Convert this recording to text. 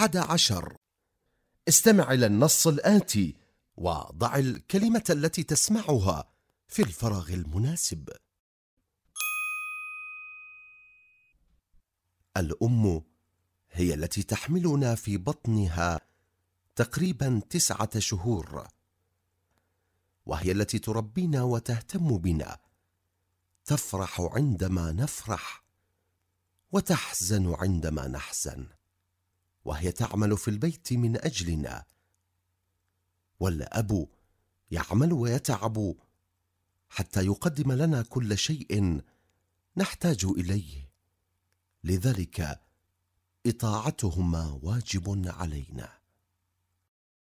أحد عشر. استمع إلى النص الآتي وضع الكلمة التي تسمعها في الفراغ المناسب. الأم هي التي تحملنا في بطنها تقريبا تسعة شهور. وهي التي تربينا وتهتم بنا. تفرح عندما نفرح وتحزن عندما نحزن. وهي تعمل في البيت من أجلنا. والاب يعمل ويتعب حتى يقدم لنا كل شيء نحتاج إليه. لذلك إطاعتهما واجب علينا.